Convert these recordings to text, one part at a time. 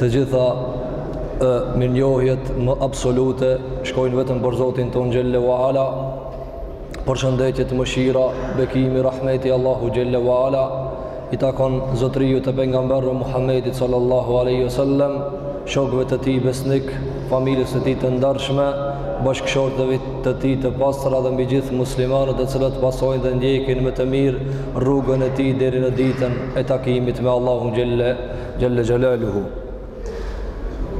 Të gjitha mirënjohjet më absolute shkojnë vetëm për Zotin tonë Xhel-le ue Ala, përshëndetjet, mëshira, bekimi, rahmeti i Allahut Xhel-le ue Ala, i takon Zotërisë të pejgamberëve Muhammedit sallallahu aleyhi sallem, shokëve të tij besnikë, familjes të tij të ndershme, bashkëshorteve të tij të pastra dhe mbi gjithë muslimanët të cilët pasojnë dhe ndjekin me të mirë rrugën e tij deri në ditën e takimit me Allahun Xhel-le Xhel-le Xhelaluhu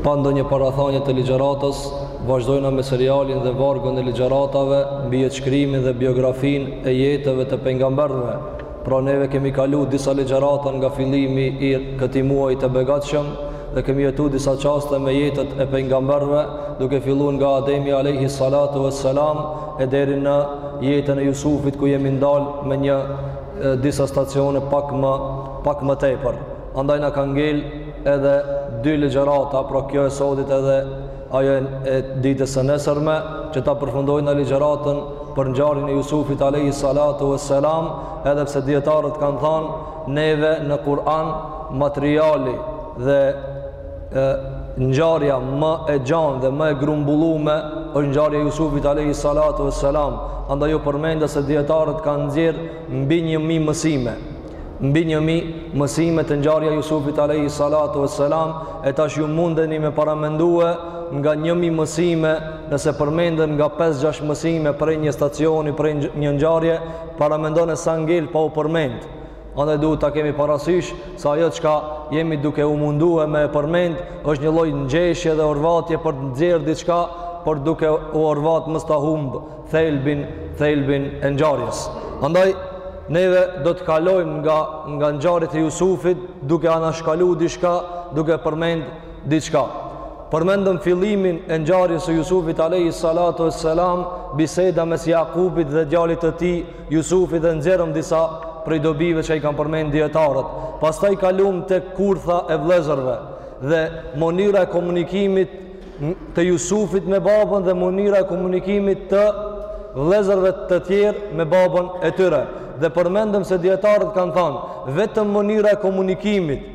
Pa ndonjë parathanje të ligjëratës Vazhdojna me serialin dhe vargun e ligjëratave Mbi jetëshkrimin dhe biografinë e jetëve të pejgamberëve Pra neve kemi kalu disa ligjërata nga fillimi i këtij muajit të begatshëm Dhe kemi jetu disa çaste me jetët e pejgamberëve Duke fillu nga Ademi alayhi salatu vesselam E deri në jetën e Jusufit ku jemi ndal me një disa stacione pak më pak më tepër. Andaj na ka ngel edhe dy ligjërata, pra kjo e sotit edhe ajo e ditës së nesërme, që ta përfundojna ligjëratën për ngjarjen e Jusufit alayhi salatu vesselam, edhe pse dietarët kanë thënë neve në Kur'an materiali dhe ngjarja më e gjanë dhe më e grumbullume është ngjarja e Jusufit alayhi salatu vesselam andaj ju përmenda se dietarët kanë nxjerr mbi 1000 mësime mbi 1000 mësime te ngjarja e Jusufit alayhi salatu vesselam e tash ju mundeni me paramendue nga 1000 mësime nëse përmenden nga 5-6 mësime prej një stacioni prej një ngjarje paramendone sa ngel pa u përmend Andaj duhet ta kemi parasysh se ajo çka jemi duke u mundu e me e përmend është një lloj ngjeshje dhe orvatje për të nxjerrë diçka, por duke u orvat mos ta humb thelbin, thelbin e ngjarjes. Andaj neve do të kalojmë nga nga ngjarjet e Jusufit duke anashkalu diçka, duke përmend diçka. Përmendëm fillimin e ngjarjes së Jusufit alayhi salatu wassalam, biseda mes Jakubit dhe djalit të tij Jusufit dhe nxjerrëm disa prej dobive që i kanë përmend dietarët. Pastaj kalum te kurtha e vëllezërve dhe mënyra e komunikimit të Jusufit me babën dhe mënyra e komunikimit të vëllezërve të tjerë me babën e tyre. Dhe përmendëm se dietarët kanë thënë vetëm mënyra e komunikimit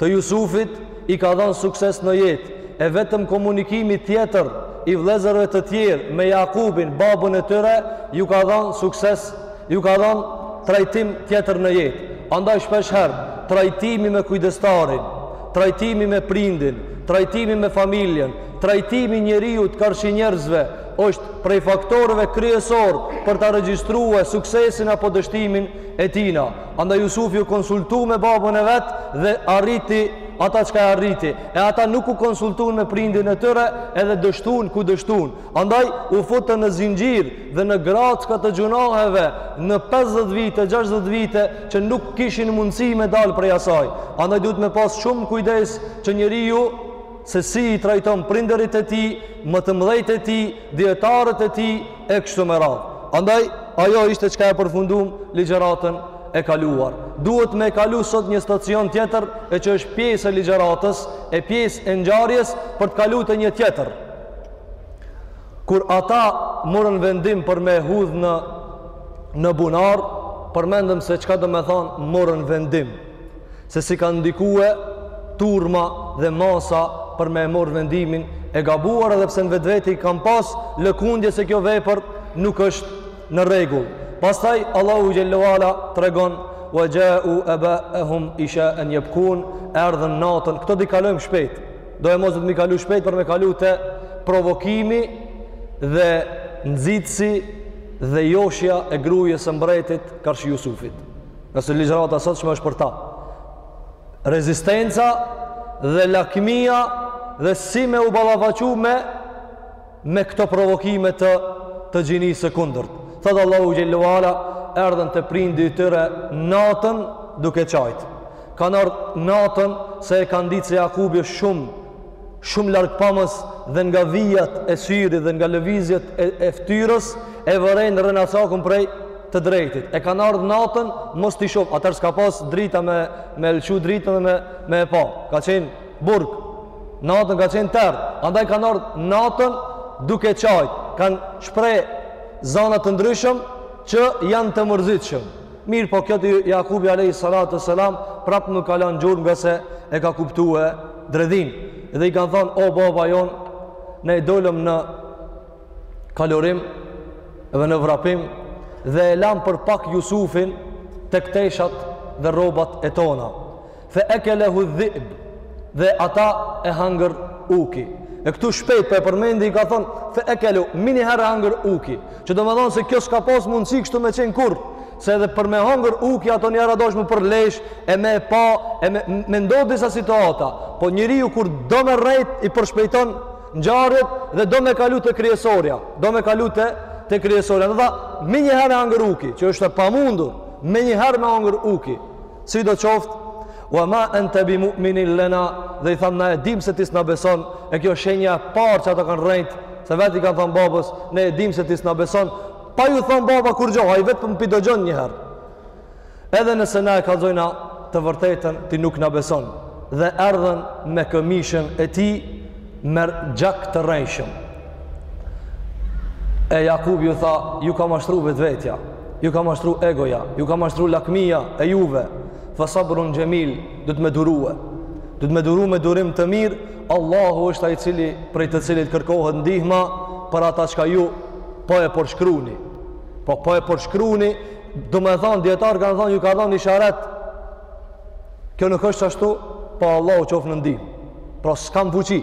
Të Jusufit i ka dhënë sukses në jetë e vetëm komunikimi tjetër i vëllezërve të tjerë me Jakubin, babën e tyre, ju ka dhënë sukses, ju ka dhënë trajtim tjetër në jetë. Andaj shpesh herë trajtimi me kujdestarin, trajtimi me prindin, trajtimi me familjen, trajtimi i njeriut karshi njerëzve është prej faktorëve kryesorë për ta regjistru suksesin apo dështimin e tina. Andaj Jusufi u konsultu me babën e vet dhe arriti ata çka e arriti. E ata nuk u konsultuan me prindin e tyre, edhe dështuan ku dështuan. Andaj u futën në zinxhir dhe në graçka të gjynaheve në 50 vite, 60 vite që nuk kishin mundësi me dalë prej asaj. Andaj duhet me pas shumë kujdes që njeriu se si i trajton prindërit e tij, më të mëdhejt e tij, dijetarët e tij, e kështu me radhë. Andaj, ajo ishte çka e përfundum ligjëratën e kaluar. Duhet me kalu sot një stacion tjetër e që është pjesë e ligjëratës, e pjesë e ngjarjes për të kalu te një tjetër. Kur ata murën vendim për me e hudhë në, në bunar, përmendëm se çka domethonë murën vendim. se si ka ndikue turma dhe masa për me e morë vendimin e gabuar edhe pse në vetveti kanë pas lëkundje se kjo vepër nuk është në rregull pastaj Allahu xhelle ve ala tregon ue xhau ebahum ishaen jebkun erdhën natën këto do i kalojmë shpejt do e mozët mi kalu shpejt për me kalu te provokimi dhe nxitësi dhe joshja e grujes së mbretit karshi Jusufit se ligjërata e sotshme është për ta. Rezistenca dhe lakmia dhe si me u ballafaqu me me këto provokime të të gjinisë së kundërt. Thot Allahu xhelle ve ala erdhën te prindi i tyre natën duke qajt. Kanë ardh natën se e kanë ditë se Jakubi është shumë shumë largpamës dhe nga vijat e syrit dhe nga lëvizjet e, e ftyrës e vëren rrenacakun prej të drejtit e kanë ardhë natën mos t'i shoh atëherë s'ka pas drita me, me lëshu dritën dhe me, me e pa ka qenë burg natën ka qenë terr andaj kanë ardhë natën duke qajt kanë shpreh zana të ndryshëm që janë të mërzitëshëm Mirëpo kjo te Jakubi alejhi salatu ue selam prapë nuk ka lanë gjurmë ngase e ka kuptue dredhinë dhe i kanë thonë o baba jonë ne dolëm në kalorim dhe në vrapim dhe e lamë për pak Jusufin tek teshat dhe rrobat e tona Fe ekele hu dhib, dhe ata e hangër uki. E këtu shpejt po e përmendi i ka thonë, fe ekele hu, menjiherë e hangër uki. Që domethonë se kjo s'ka pas mundësi kështu me qenë kurrë, se edhe për me hangër uki ato nji rradosh me u përlesh, e me pa, e me, me ndodhë disa situata. Po njeriu kur do me rrejt, i përshpejton ngjarjet dhe do me kalu te kryesorja. Do me kalu te, te kryesorja. Dhe tha, menjiherë e hangër uki, që është e pamundur, menjëherë me hangër uki. Sidoqoftë, Wa ma anta bi mu'minin lana, dhe i thanë na e dimë se ti s'na beson, e kjo shenja e parë që ata kanë rrejt, se vetë i kanë thënë babës, ne e dimë se ti s'na beson, pa ju thënë baba kurgjo, ai vetëm p'i dëgjon një herë. Edhe nëse na e kallëzojna të vërtetën, ti nuk na beson. Dhe erdhën me këmishën e tij me gjak të rrejshëm. E Jakub ju tha, ju ka mashtru vetvetja, ju ka mashtru egoja, ju ka mashtru lakmija e juve. Fa sabrun xhemil, du të me durue. Du të me duru me durim të mirë, Allahu është ai i cili prej të cilit kërkohet ndihma për ata çka ju po e përshkruni. Po, po e përshkruni, do me thonë, dijetarët kanë thonë, ju ka thonë isharet. Kjo nuk është ashtu, po Allahu qoftë në ndihmë. Pra s'kam fuqi.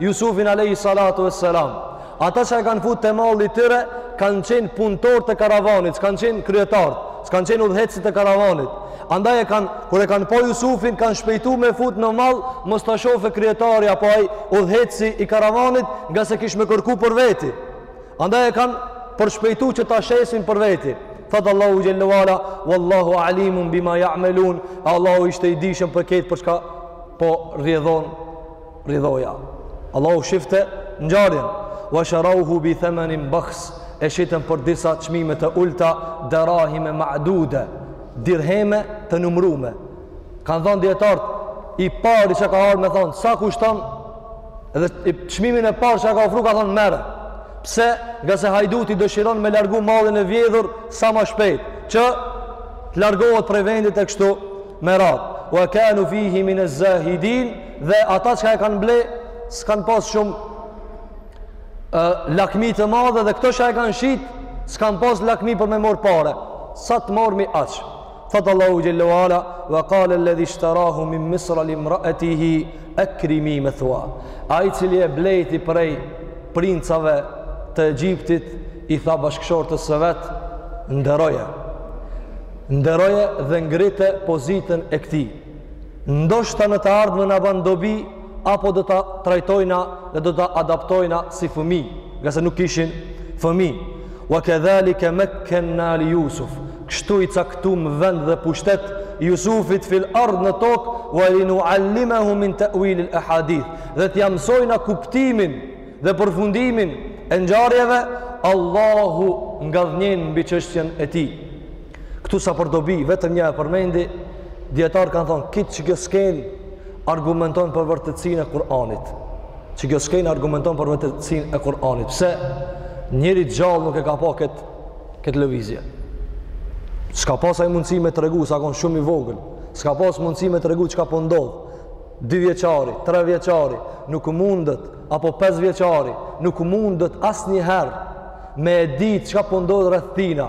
Jusufin alejhi salatu e selam. Ata që e kanë fut te malli i tyre, kanë qenë punëtorë të karavanit, s'kanë qenë kryetarët, s'kanë qenë udhëheqësit të karavanit. Andaj e kanë, kur e kanë pa Jusufin, kanë shpejtu me fut në mall, mos ta shohe kryetari apo ai udhëheqësi i karavanit, nga se kish me kërku për veti. Andaj e kanë përshpejtu që ta shesin për veti. Thotë Allahu xhel-le ue ala, Wallahu alimun bima ja'melun, Allahu ishte i dishëm për këtë, për çka po rjedhon Rrjedhoja. Allahu e shifte ngjarjen. Wa sharauhu bi thamanin bakhs. E shitën për disa çmime të ulta, darahim ma'duda. Dirheme të numrume. Kanë thënë dijetarët i pari që ka ardhur me thon sa kushton dhe çmimin e parë që ka ofru ka thënë merre. Pse? Nga se hajduti dëshiron me largu mallin e vjedhur sa më shpejt, që të largohet prej vendit e kështu me radhë. Wa kanu fihi min az-zahidin dhe ata çka e kanë ble s'kanë pas shumë lakmi të madhe dhe këto që e kanë shit s'kanë pas lakmi për me marrë pare sa të marrë, me aq thotë Allahu xhel-le ue ala wa kale ledhi shtarahu min misra limraetihi ekrimi methua ai i cili e blejti prej princave të Egjiptit i tha bashkëshortës së vet nderoje nderoje dhe ngrite pozitën e këtij ndoshta në të ardhmen na ban dobi apo do ta trajtojna dhe do ta adaptojna si fëmijë, nga se nuk kishin fëmijë. Wa kadhalika makkanna li Yusuf. Kështu i caktumë vend dhe pushtet Jusufit fil ard në tokë wa linuallimahu min ta'wil al ahadith. Dhe t'ia mësojna kuptimin dhe përfundimin e ngjarjeve, Allahu ngadhnjen mbi çështjen e tij. Këtu sa për dobi, vetëm një e përmendi, dijetarët kanë thonë, kitë që kjo skenë argumenton për vërtetësinë e Kur'anit. Që kjo skenë argumenton për vërtetësinë e Kur'anit. Pse njeri gjallë nuk e ka pa këtë, këtë lëvizje. S'ka pas ai mundësi me tregu, se u konë shumë i vogël. S'ka pas mundësi me tregu çka po ndodh. Dyvjeçari, trevjeçari, nuk mundet, apo pesëvjeçari, nuk mundet asnjëherë me e ditë çka po ndodh rreth tina.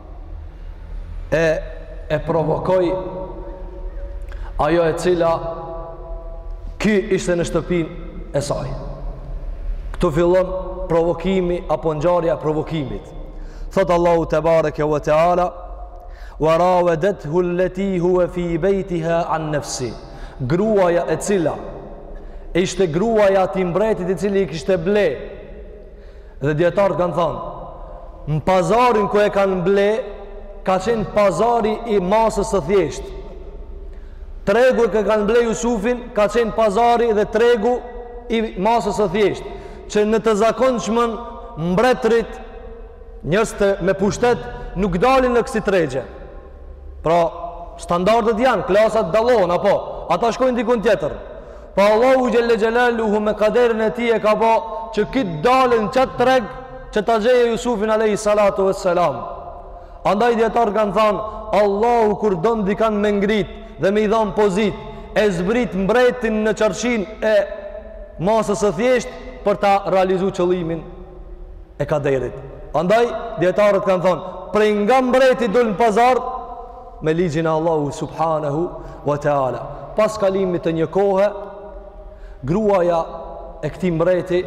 e e provokoi ajo e cila ky ishte në shtëpinë e saj. Këtu fillon provokimi apo ngjarja e provokimit. Thotë Allahu tebareke ve teala wa rawadathu allati huwa fi baytiha an nafsi. Gruaja e cila ishte gruaja e atij mbretit i cili i kishte ble Dhe dijetarët kanë thanë, në pazarin ku e kanë ble, ka qenë pazari i masës së thjeshtë. Tregu ku e kanë ble Jusufin, ka qenë pazari dhe tregu i masës së thjeshtë. Që në të zakonshmen mbretërit, njerëzit me pushtet, nuk dalin në kësi tregje. Pra, standardet janë, klasat dallohen, apo, ata shkojnë dikun tjetër. Po Allahu xhelle xhelaluhu me kaderin e tij e ka bë që ky t'dalë në qat treg që ta gjejë Jusufin alayhi salatu wassalam. Andaj dijetarët kanë thënë Allahu kur don dikan me ngrit dhe me i dhan pozitë e zbrit mbretin në çarshinë e masës së thjeshtë për ta realizuar qëllimin e kaderit. Andaj dijetarët kanë thënë prej nga mbreti dol në pazar me ligjin e Allahu subhanahu wa taala. Pas kalimit të një kohe, gruaja e këtij mbreti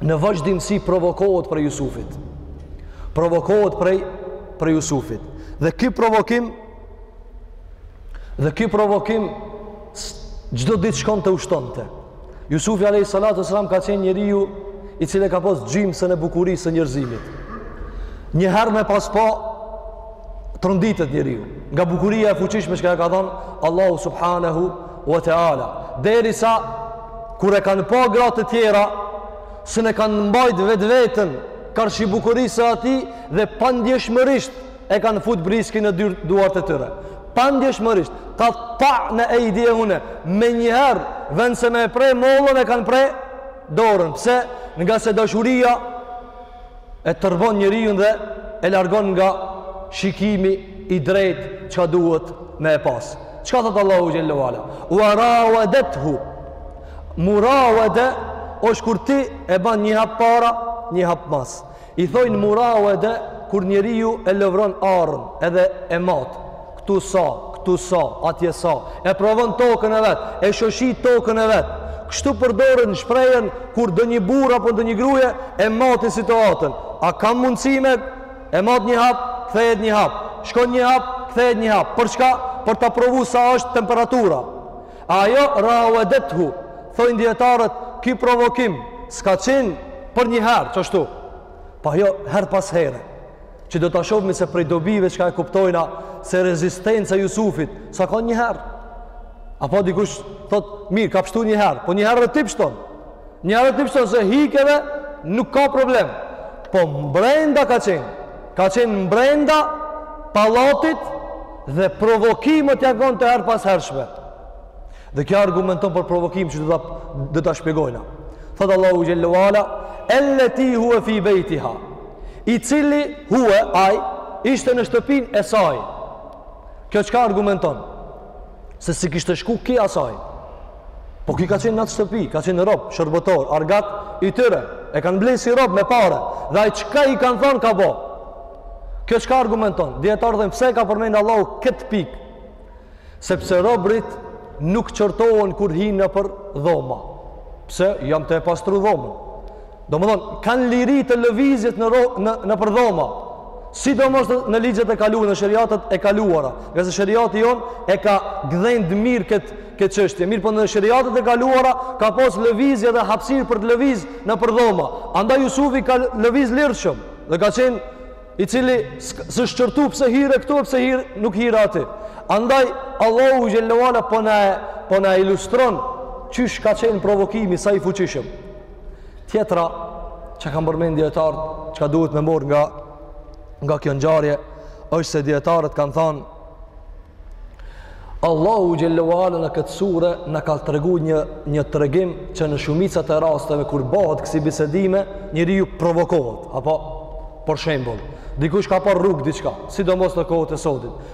në vazhdimësi provokohet prej Jusufit. Provokohet prej Jusufit. Dhe ky provokim dhe ky provokim çdo ditë shkonte u shtonte. Jusufi alayhi salatu selam ka qenë njeriu i cili ka pas gjymsën e bukurisë së njerëzimit. Një herë me pas pa tronditet njeriu nga bukuria e fuqishme që ia ka dhënë Allahu subhanahu wa taala. Derisa kur e kanë pa gratë e tjera, s'e kanë mbajt vetveten karshi bukurisë së tij dhe pandjeshmërisht E kanë fut briskin në duart e tyre. Pandjeshmërisht, katta'ne ejdijehunne, menjëherë, vend se me e pre mollën e kanë pre dorën. Pse? Ngase dashuria e tërbon njeriun dhe e largon nga shikimi i drejtë çka duhet me e pas. Çka thotë Allahu xhelle ue ala? Ua rawedethu. Murawede është kur ti e ban një hap para, një hap mas. I thojnë murau edhe kur njeriu e lëvron arën edhe e mat. Këtu sa, këtu sa, atje sa. E provon tokën e vet, e shoshi tokën e vet. Kështu përdorin shprehjen kur ndonjë burrë apo ndonjë gruje e matin situatën. A kam mundësi me? E mat një hap, kthehet një hap. Shkon një hap, kthehet një hap. Për çka? Për ta provu sa është temperatura. Ajo rauedethu, thojnë dijetarët, ki provokim, s'ka qenë për një herë, qashtu, po jo, herë pas here, që do ta shofmi se prej dobive çka e kuptojna, se rezistenca e Jusufit, s'ka kon një herë, apo dikush, thotë, mirë, ka pështu një herë, po një herë dhe ti pështon, Një herë ti pështon se hikeve nuk ka problem. Po mbrenda ka qenë. Ka qenë mbrenda pallatit dhe provokimet jan kon të herëpashershme. Dhe kjo argumenton për provokim që do ta shpjegojna. Thotë Allahu xhelle ue ala, elleti hue fi bejtiha. I cili hue, ai, ishte në shtëpinë e saj. Kjo çka argumenton? Se s'i kishte shku ki asaj. Po ki ka qenë në atë shtëpi, ka qenë rob, shërbëtor, argat i tyre. E kanë ble si rob me pare. Dhe ai çka i kanë thonë ka bo. Kjo çka argumenton? Dijetarët thojnë, pse e ka përmend Allahu këtë pikë? Sepse robrit nuk qortohen kur hinë nëpër dhoma. Pse? Jam tu e pastru dhomën. Domethonë, kanë liri të lëvizjes në, ro, në, nëpër dhoma. Sidomos në ligjet e kaluar, në sheriatet e kaluara. Ngase sheriati jonë e ka gdhend mirë këtë këtë çështje. Mirëpo në sheriatet e kaluara ka pas lëvizje dhe hapsirë për të lëviz nëpër dhoma. Andaj Jusufi ka lëviz lirshëm dhe ka qenë i cili s'është qortu pse hire këtu e pse hire nuk hire aty. Andaj, Allahu xhelle ue ala po na, po na ilustron qysh ka qenë provokimi sa i fuqishëm. Tjetra që kanë përmend dijetarët, çka duhet me marr nga nga kjo ngjarje është se dijetarët kanë thënë Allahu xhelle ue ala në këtë sure na ka treguar një një tregim që në shumicat e rasteve kur bëhet kësi bisedime, njeriu provokohet, apo për shembull, dikush ka parë rrugë diçka, sidomos në kohët e sodit,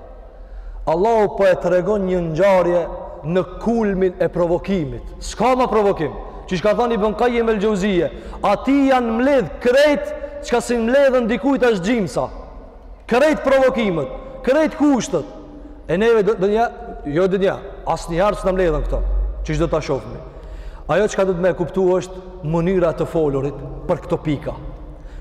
Allahu po e tregon një ngjarje në kulmin e provokimit. S'ka ma provokim. Qysh ka thanë Ibn Kajim el Xheuzije, atij janë mledh krejt çka s'i mledhen dikujt as gjimsa. Krejt provokimet, krejt kushtet. E neve ndonja, jo ndonja, asnjëherë s'na mledhen këto, qysh do ta shofmi. Ajo çka duhet me kuptu është mënyra e të folurit për këto pika.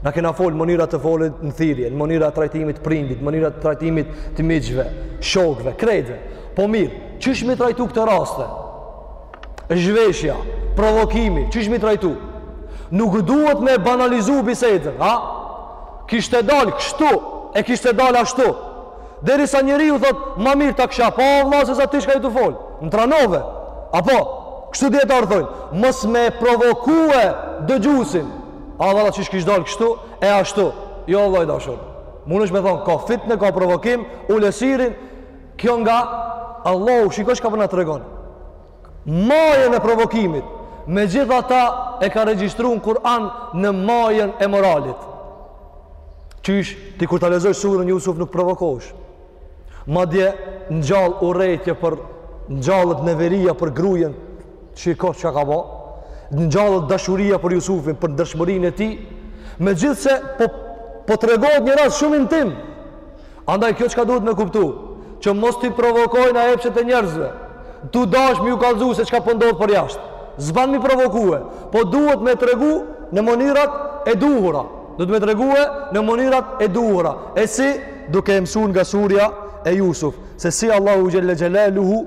Na kena fol mënyra e të folurit në thirje, mënyra e trajtimit të prindit, mënyra e trajtimit të miqve, shokve, krejtve. Po mirë, qysh me i trajtu këto raste? Zhveshja, provokimi, qysh me i trajtu? Nuk duhet me e banalizu bisedën, ha? Kishte dalë kështu, e kishte dalë ashtu. Derisa njeri i thotë, ma mirë ta kisha pa, o vlla, sesa ti çka je tu fol. Na tranove, apo? Kështu dijetarët thojnë, mos me e provokue dëgjusin, A valla qysh kish dal kështu e ashtu. Jo vëlla i dashur. Mundesh me thonë ka fitne, ka provokim, ule syrin, kjo nga Allahu shikoj çka po na tregon. Majën e provokimit. Megjithatë e ka regjistru në Kur'an në majën e moralit. Qysh, ti kur ta lexojsh suren Jusuf nuk provokohesh. Madje, ngjall urrejtje për ngjallet neveria për grujen, Shiko çka ka bo, ngjallet dashuria për Jusufin, për ndershmërinë e tij, megjithëse po, po tregohet një rast shumë intim. Andaj kjo çka duhet me kuptu, që mos t'i provokojna epshet e njerëzve, tu dashtë me ju kallzu se çka po ndodh përjashtë. S'ban me i provokue, po duhet me tregu në mënyrat e duhura. Duhet me tregue në mënyrat e duhura. E si duke e mësu nga surja Jusuf, se si Allahu xhel-le xhelaluhu,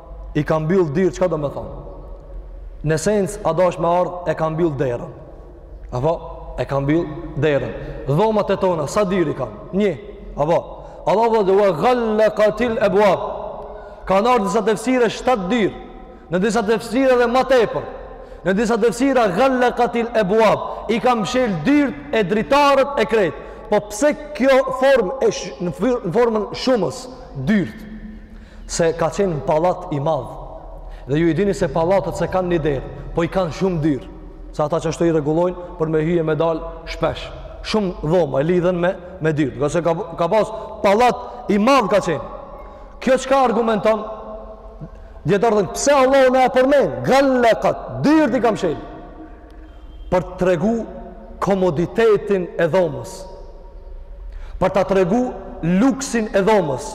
i ka mbyll dyrt, çka domethanë? Në sens, a dosh me ardhë, e ka mbyll derën. Apo, e ka mbyll derën. Dhomat e tona, sa dyr i kanë? Një, apo, Allahu ve gal-lekatil ebuab. Kanë ardhë disa tefsire, shtatë dyr. Në disa tefsire dhe ma tepër. Në disa tefsire, gal-lekatil ebuab. I ka mshel dyrt e dritaret e krejt. Po pse kjo formë, e sh, në formën shumës, dyrt? se ka qenë pallat i madh. Dhe ju e dini se pallatet s'e kanë një derë, po i kanë shumë dyr. Se ata qashtu i rregullojnë për me hy e me dal shpesh. Shumë dhoma e lidhen me me dyr. Ngase ka ka pas pallat i madh ka qenë. Kjo çka argumenton? Dijetarët thonë pse Allahu na e përmend, gal-lekat, dyrt i ka mshel. për të tregu komoditetin e dhomës, për të tregu luksin e dhomës.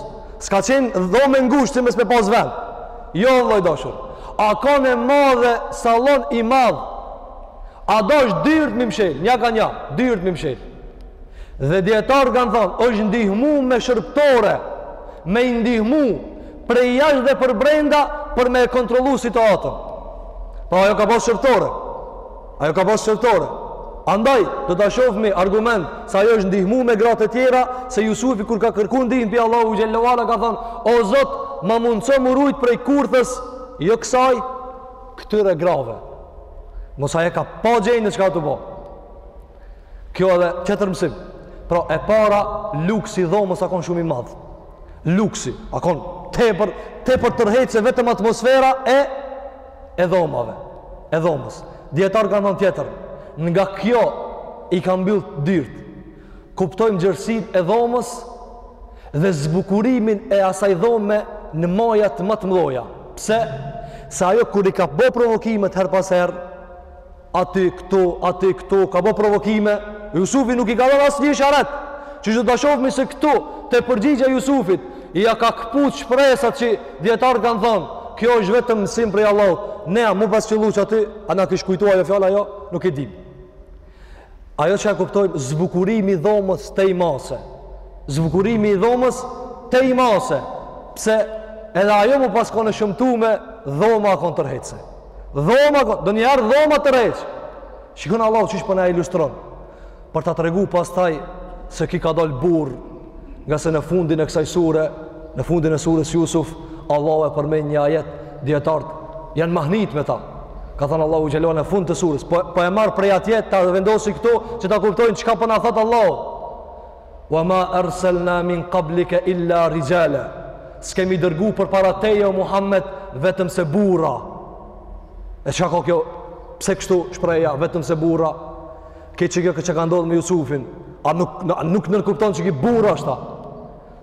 S'ka qenë dhomë e ngushtë si mos me pas vend. Jo, vëlla i dashur. A kanë e madhe, sallon i madh? A dosh dyrt me i mshelë? Nja ka nja, dyrt me i mshelë. Dhe dijetarët kanë thonë, është ndihmu me shërbëtore, me i ndihmu, prej jashtë dhe përbrenda për me e kontrollu situatën. Pra ajo ka pas shërbtore. Ajo ka pas shërbtore. Andaj, do ta shofmi argument se ajo është ndihmu me gratë e tjera, se Jusufi kur ka kërku ndihmë pi Allahut xhel-le ve ala ka thonë, o Zot, ma mundëso me u rujt prej kurthës, jo kësaj, këtyre grave. Masi e ka pa gjendjen çka tu bo. Kjo edhe tjetër mësim. Pra e para luksi i dhomës a kon shumë i madh. Luksi a kon tepër tepër tërheqës, se vetëm atmosfera e e dhomave, e dhomës. Dijetarët kanë thënë tjetër, nga kjo i ka mbyll dyrt. Kuptojmë gjerësinë e dhomës dhe zbukurimin e asaj dhome në majat ma të mëdha. Pse? Se ajo kur i ka bë provokimet herë pas here, Aty, këtu, aty, këtu, ka bo provokime. Jusufi nuk i ka dhënë asnjë isharet. Që do ta shofmi se këtu, te përgjigja e Jusufit, ia ka këput shpresat që dijetarët kanë thonë, kjo është vetëm mësim prej Allahut. Ne na me pas qëllu aty, a na kish kujtu ajo fjalë a jo, nuk i dimë. Ajo që e kuptojmë, zbukurimi i dhomës tej mase. Zbukurimi i dhomës tej mase. Pse edhe ajo me pas kon e shëmtume, dhoma a kon tërheqëse. Dhoma, ndonjëherë dhoma tërheq. Shikoni Allahu qysh po na e ilustron. Për ta tregu pastaj se ky ka dalë burrë ngase në fundin e kësaj sure, në fundin e surës Jusuf, Allahu e përmend një ajet dijetarët janë mahnit me ta. Ka thënë Allahu xhelehu në fund të surës, po, po e marr prej atje ta vendosi këtu që ta kuptojnë çka po na thotë Allahu. Wa ma arsalna min qablika illa rijala. S'kemi dërgu përpara teje o Muhammed vetëm se burra. E çka ka kjo? Pse kështu shprehja vetëm se burra? Krejt kjo që ka ndodhur me Jusufin, a nuk a nuk nënkupton që ky burrë asht, a?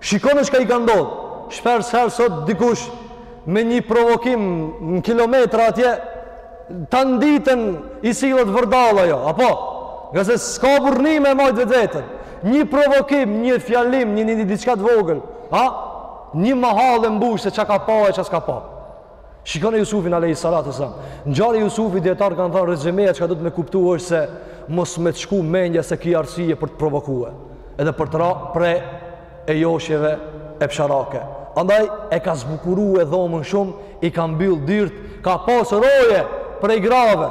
Shikoni çka i ka ndodhur. Shpesh herë sot dikush me një provokim në kilometra atje Tan ditën i sillet vërdallë ajo, apo? Ngase s'ka burrni me e majt vetveten. Një provokim, një fjalim, një një një diçka të vogël, ha? Një mahallë e mbush se çka ka pa e çka s'ka pa. Shikone Jusufin, alejhi salatu ve selam. Ngjarja e Jusufit, dijetarët kanë thonë, rëzhemeja çka do të me kuptu është se mos me t'shku mendja se ki arsye për të provoku edhe për të ra pre e joshjeve epsharake. Andaj e ka zbukuru dhomën shumë, i ka mbyllë dyrt, ka pas roje prej grave.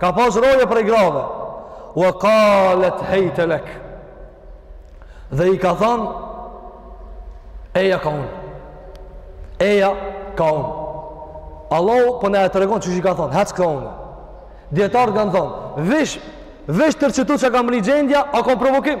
Ka pas roje prej grave. Wa qalet hejte lek. Dhe i ka than eja ka unë. Eja ka unë. Allahu po na e tregon qysh i ka thon, hec ka unë. Dijetarët kan thon, veç veç deri qetu çka ka mrri gjendja, a kon provokim?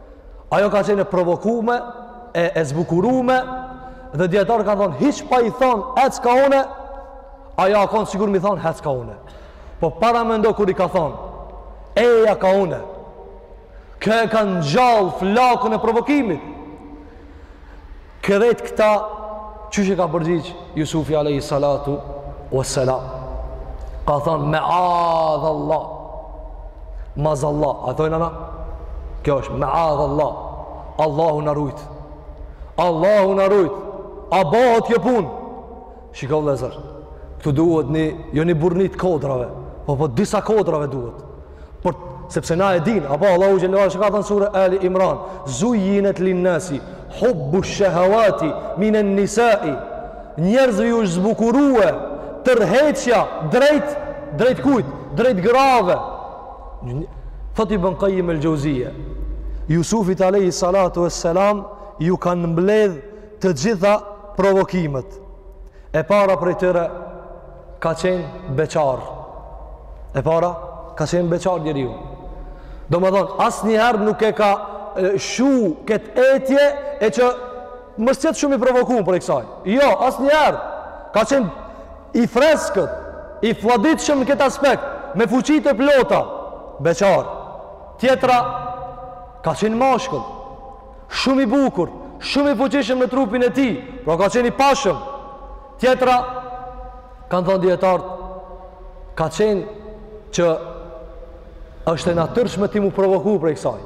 Ajo ka qenë e provokume, e, e zbukurume, dhe dijetarët kanë thonë, hiç pa i thonë, hec ka une, ajo a konë sikur me i thonë, hec ka une. Po paramendo kur i ka thonë, eja ka une, kjo e ka ngjall flakën e provokimit, Krejt këta qysh i ka përgjigj Jusufi alayhi salatu wassalam. Ka thonë meadhallah. Mazallah, a thojna na? Kjo është meadhallah. Allahu na rujt. Allahu na rujt. A bëhet kjo punë? Shiko vëllezër. Këtu duhet një, jo një burrni t'kodrave, po po disa kodrave duhet. Por sepse na e din, apo Allahu xhelalu ka thënë n'sure Ali Imran, zujjine lin nasi hubbu shahawati minan nisa'i. Njerëzve ju është zbukurue tërheqja drejt drejt kujt? Drejt grave. Thot Ibn Kajjim el-Xhevzije. Jusufit alayhi salatu wassalam ju kanë mbledh të gjitha provokimet. E para prej tyre ka qenë beqar. E para ka qenë beqar njeriu. Domethonë, asnjëherë nuk e ka shu këtë etje e që mos t'jetë shumë i provokum prej kësaj. Jo, asnjëherë, ka qenë i freskët, i flladitshëm në këtë aspekt, me fuqi të plota, beqar. Tjetra ka qenë mashkull. Shumë i bukur, shumë i fuqishëm në trupin e tij, pra ka qenë i pashëm. Tjetra kanë thënë dijetarët ka qenë që është e natyrshme ti m'u provoku prej kësaj.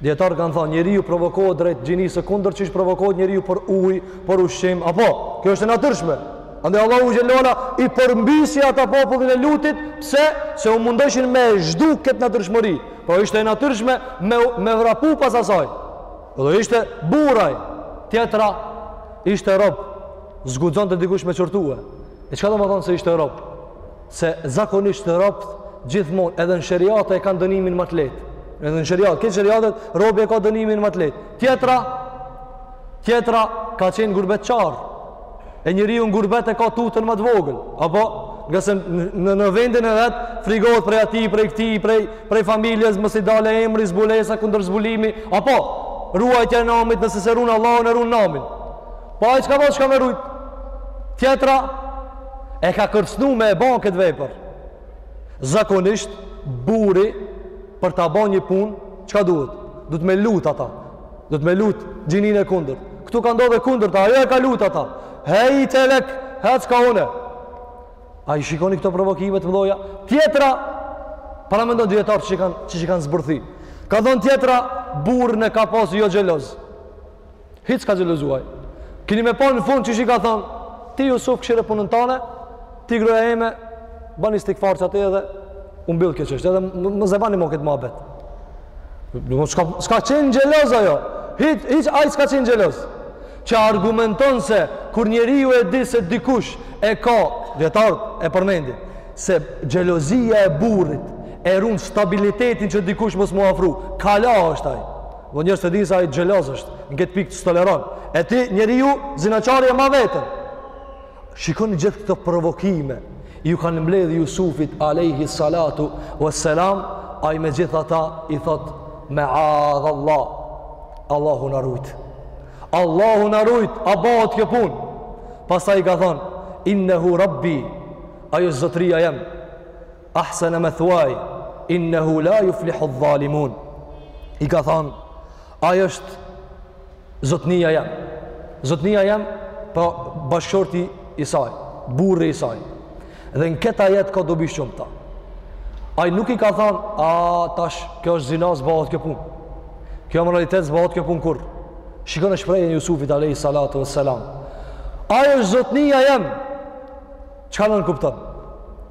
Dijetarët kanë thonë, njeriu provokohet drejt gjinisë së kundërt qysh provokohet njeriu për ujë, për ushqim, apo, kjo është e natyrshme. Andaj Allahu xhelalu i përmbysi ata popullin e Lutit, pse? Se u mundoshin me zhduk këtë natyrshmëri, Pra ishte e natyrshme me me vrapu pas asaj. Po do ishte burrë ai. Tjetra ishte rob. S'guxonte dikush me qortue. E çka domethonë se ishte rob? Se zakonisht robt gjithmonë edhe në sheriat e kanë dënimin më të lehtë. Edhe në sheriat, ke sheriatet robi e ka dënimin më të lehtë. Tjetra Tjetra ka qenë gurbetqar. E njeriu në gurbet e ka tutën më të vogël. Apo, ngase në, në vendin e vet, frigohet prej atij, prej këtij, prej, prej familjes, mos i dalë emri, zbulesa, kundër zbulimi. Apo, ruajtja e namit, nëse s'e run Allahun, e run namin. Po, ai s'ka ma çka me rujtë? Tjetra, e ka kërcnu me e banë këtë vepër. Zakonisht, burri, për ta ba një punë, çka duhet? Duhet me lutë ata. Duhet me lut gjinin e kundërt. Këtu ka ndodh e kundërta, ajo e ka lut ata. Hejte lek, hec ka une. A i shikoni këto provokime të mdoja? Tjetra, paramendoni dijetarët që i kanë, që kanë zbërthi. Kanë thonë tjetra, burrën e ka pasë jo xheloz. Hiç s'ka xhelozu ai. Kini me pa në fund qysh i ka thonë, ti Jusuf kshire punën tande, Ti gruja ime, ban istigfar çatë edhe u mbyll kjo çështje, edhe mos e bani më këtë muhabet. Nuk s'ka, s'ka qenë xheloz ajo, hiç, hiç, ai s'ka qenë xheloz. Që argumenton se, kur njeriu e di se dikush e ka, dijetarët e përmendin, se xhelozia e burrit, e run stabilitetin që dikush mos mu afru, kala është ai. Po njerëzit e dinë se ai xheloz është, në këtë pikë s'toleron. E ti njeriu, zinaqari e ma veten. Shikoni gjithë këto provokime, ju kanë mbledhë Jusufit, alejhi salatu ve selam, ai me gjithë ata i thot meadhallah, Allahu na rujtë. Allahu na rujtë, a bëhet kjo punë. Pastaj i ka thonë, innehu rabbi, ai o zotria jem, ahsene methuaj, innehu la juflihu dhalimun. I ka thonë, Ai është zotnia jem. Zotnia jem, pra bashkëshorti i saj, burri i saj. Dhe në këtë ajet ka dobi të shumta. Ai nuk i ka thonë, a tash kjo është zina s'bahet kjo punë. Kjo amoralitet s'bahet kjo punë kurr. Shikone shprehjen e Jusufit alejhi salatu ve selam. Ai është zotnia jem. Çka nënkupton?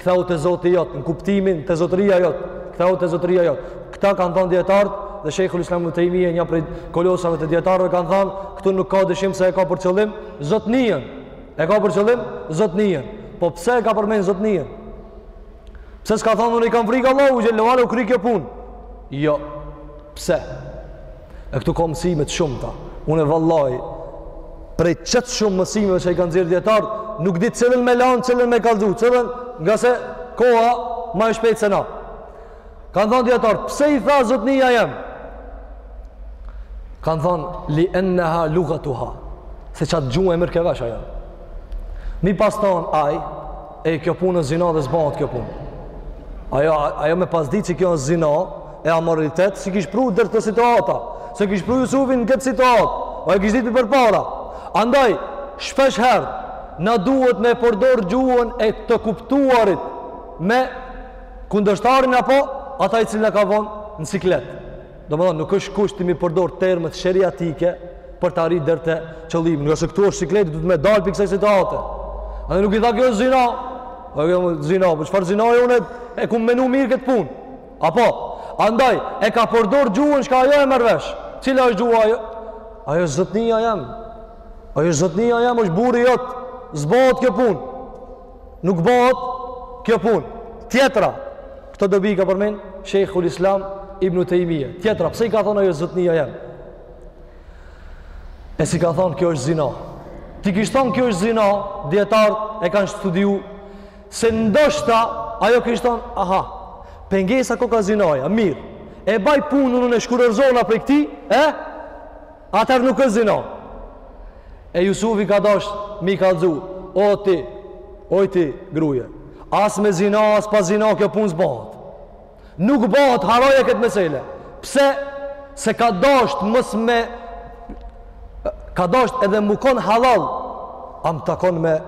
ktheu te Zoti jot, në kuptimin te zotëria jot, ktheu te zotëria jot. Këta kanë thënë dijetarët dhe Shejhul Islam Ibn Tejmija një prej kolosave të dijetarëve kanë thënë, këtu nuk ka dyshim se e ka për qëllim zotniën. E ka për qëllim zotniën. Po pse e ka përmend zotniën? Pse s'ka thënë unë i kam frikë Allahut xhele ve ala, u kry kjo punë? Jo. Pse? E këtu ka mësime të shumta. Unë vallahi prej çet shumë mësimeve që i kanë nxjerr dijetarët, nuk di cilën me lan, cilën me kallzu, cilën ngase koha ma e shpejtë se na. Kanë thënë dijetarët, pse i tha zotnia jem? Kanë thënë li enneha lugatuha. Se çat gjuhë e merrke vesh ajo. Mi pas thon ai E kjo punë a zina dhe s'bahet kjo punë. Ajo, ajo me pas ditë që kjo është zina e amoralitet, s'e kish pru deri te situata, s'e kish pru Jusufin në këtë situatë, o e kish ditë përpara. Andaj, shpesh herë, na duhet me përdor gjuhën e të kuptuarit me kundërshtarin apo ata i cili na ka vonë në siklet. Domethënë nuk është kusht ti mi përdor termet sheriatike për të arritur deri te qëllimi. Ngase këtu është siklet duhet me dal pi kësaj situate. Andaj nuk i tha kjo zina. A kjo zina, po çfarë zinaje unë e kum menu mirë këtë punë. Apo, andaj e ka përdor gjuhën që ajo e merr vesh. Cila është gjuha ajo? Ai o zotnia jem. Ai o zotnia jem është burri jot. S'bohet kjo punë. nuk bëhet kjo punë. Tjetra, këtë dobi e ka përmen Shejhul Islam Ibn Tejmije. Tjetra, pse i ka thonë ai është zotnija jem? E s'i ka thonë kjo është zina. T'i kish thonë kjo është zina, dijetarët e kanë studiu, se ndoshta ajo kish thonë, aha, pengesa koka zinaja, mirë, e baj punën unë e shkurorzona prej këti, e? Atëherë nuk është zina. E Jusufi ka dashtë me i kallzu, oj ti, oj ti gruje, as me zina, as pa zina kjo punë s'bohet. Nuk bohet, harroje këtë mesele. Pse? Se ka dashtë mos me, ka dashtë edhe me konë hallall, a më takon me,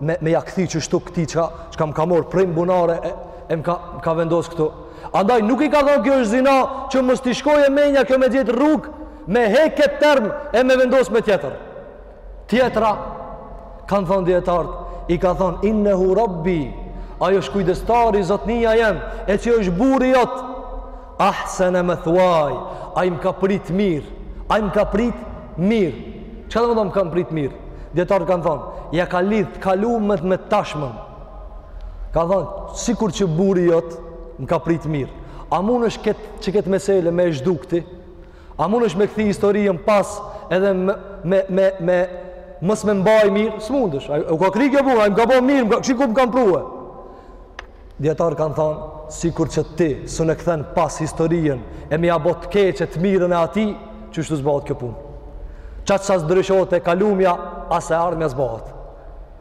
me, me ja kthy qështu këti që, çka m'ka marrë prej bunarit e, e më ka, ka vendosë këtu. Andaj nuk i ka thonë kjo është zina që mos t'i shkojë menja kjo me gjet rrugë, me hek këtë term e me vendos ni tjetër tjetra kanë thonë dijetarët i ka thonë innehu rabbi ai është kujdestari zotnija jem e që është burri jot ahsene methuaj ai m'ka prit mirë ai m'ka prit mirë çka domethonë m'ka prit mirë dijetarët kanë thonë ja ka lidh t'kalumen me tashmën ka thonë sikur që burri jot më ka prit mirë a mundesh tët qëkëtë mesele me e zhdukti A mundesh me kthy historinë pas edhe me, me, me, me mos me mbajt mirë? S'mundesh, u ka kry kjo punë, ai më ka bo mirë, më ka, që ku më ka prue? Dijetarët kanë thanë, sikur që ti, s'un e kthen pas historinë, e me ja bo të keqe të mirën e ati, qështu s'bohet kjo punë. Qatë sa s'ndryshohet e kalumja, as e ardhmja s'bohet.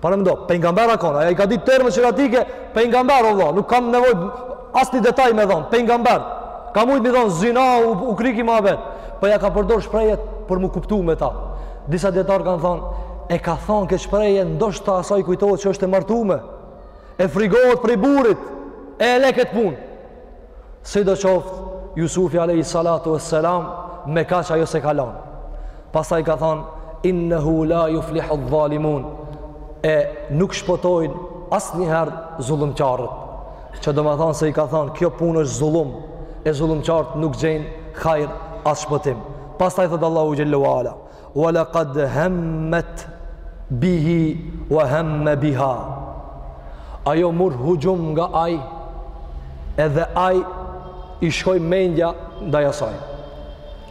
Paramendo, pejgamber a kon, a i ka ditë termet sheriatike, pejgamber o vëlla, nuk ka nevojë asnjë detaj me thon, pejgamber. Ka mujt me thon zina u, u kry ky muhabet. Po ai ka përdor shprehjet për m'u kuptu me ta. Disa dijetarë kanë thon, e ka thon këtë shprehje ndoshta asaj i kujtohet që është e martume. E frigohet prej burrit. E le këtë punë. Sido qoftë, Jusufi Alejhi Salatu ue Selam me kaq ajo s'e ka lanë. Pastaj ka thonë, innehu la juflihudh-dhalimun, e nuk shpëtojnë asnjëherë zullumqarët. Që domethonë se i ka thonë, kjo punë është zullum, e zullumqarët nuk gjejnë hajr as shpëtim. Pastaj thotë Allahu Xhelle ue Ala, Wa laqad hammat bihi wa hamma biha. Ajo murr huxhum nga ai edhe ai i shkoi mendja ndaj asaj.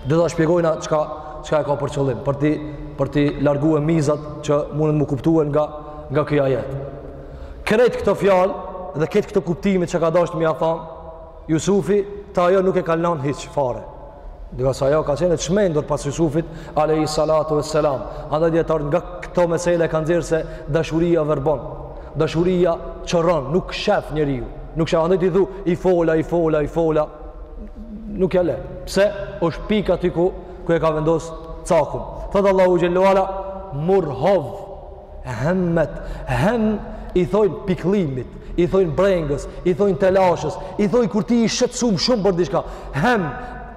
Do ta shpjegojna çka çka e ka për qëllim, për t'i për t'i larguar disa që munden m'u kuptue nga nga ky ajet. Krejt këto fjalë dhe këtë këto kuptime që ka dashtë me ia thon Jusufi, ta ajo nuk e ka lanë hiç fare. Dhe ka sa ajo ka qenë e çmendur pas Jusufit alayhi salatu vesselam. Andaj dijetarët nga këto mesela e kanë nxjerrë se dashuria verbon. Dashuria qorron, nuk shef njeriu. Nuk shef andaj ti thu: i fola, i fola, i fola. Nuk ja le. Pse? Është pika aty ku ku e ka vendos cakun. Thot Allahu xhelle ue ala murr hov Hemmet, hem i thojnë pikllimit, i thojnë brengës, i thojnë telashës, i thojnë kur ti je i shqetësum shumë për diçka. Hem,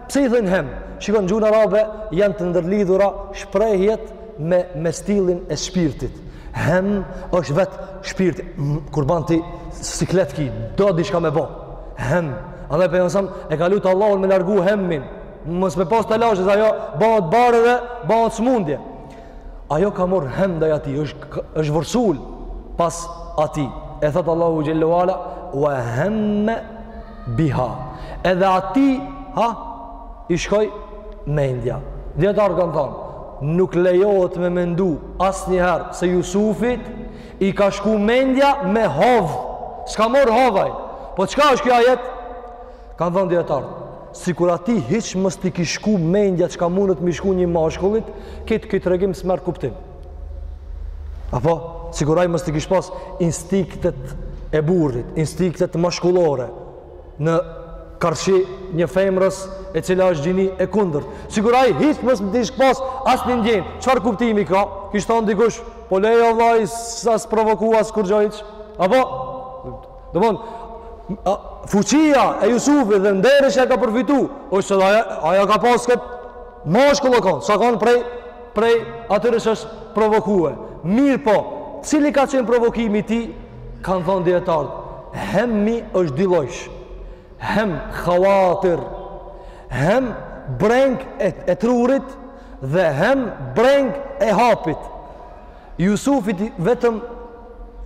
pse i thojnë hem? Shikon, n'gjuhën arabe janë të ndërlidhura shprehjet me, me stilin e shpirtit. Hem është vetë shpirti, kur ban ti siklet ki, do diçka me bo. Hem, andaj Pejgamberi a.s. e ka lutë Allahun me largu hemmin, mos me pas telashe, se, ajo bahet barrë dhe bahet smundje. Ajo ka morr hem ndaj atij, është është vërsul pas atij. E thot Allahu xhelle ue ala ue hemme biha. Edhe atij ha i shkoi mendja. Dijetarët kanë thanë, nuk lejohet me mendu asnjëherë se Jusufit i ka shku mendja me hov. S'ka morr hov ai. Po çka është kjo ajet? Kanë thënë dijetarët, sikur atij hiç mos t'i kish shku mendja çka munet me i shku një mashkullit, ky, ky tregim s'merr kuptim. Apo, sikur ai mos t'i kish pas instinktet e burrit, instinktet mashkullore, në karshi një femrës e cila është gjini e kundër. Sikur ai hiç mos t'kish pas asnjë ndjenjë, çfarë kuptimi ka? Kish thonë dikush, po leje o vlla, ai s'u provoku as kurgjo hiç? Apo, Domethon, fuqia e Jusufit dhe nderi që e ka përfitu, është se ai, ai e ka pas këtë mashkull e konë, s'a konë prej, prej atyre që s'është provokue. Mirëpo, cili ka qenë provokimi i tij, kanë thonë dijetarët, hemmi është dy llojsh, hem khawatir, hem brengë e, e trurit, dhe hem brengë e hapit. Jusufit vetëm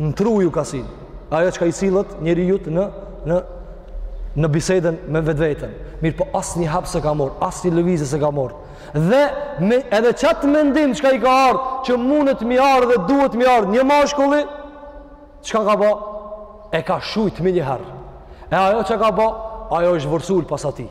në tru iu ka sill. Ajo çka i sillet njeriut në, në, në bisedën me vetveten. Mirëpo asnjë hap s'e ka morr, asnjë lëvizje s'e ka morr. Dhe me, edhe qat mendim çka i ka ardhë, që mundet me i ardhë dhe duhet me i ardhë një mashkulli, çka ka ba? E ka shujtë menjëherë. E ajo çka ka ba? Ajo është vërsul pas atij.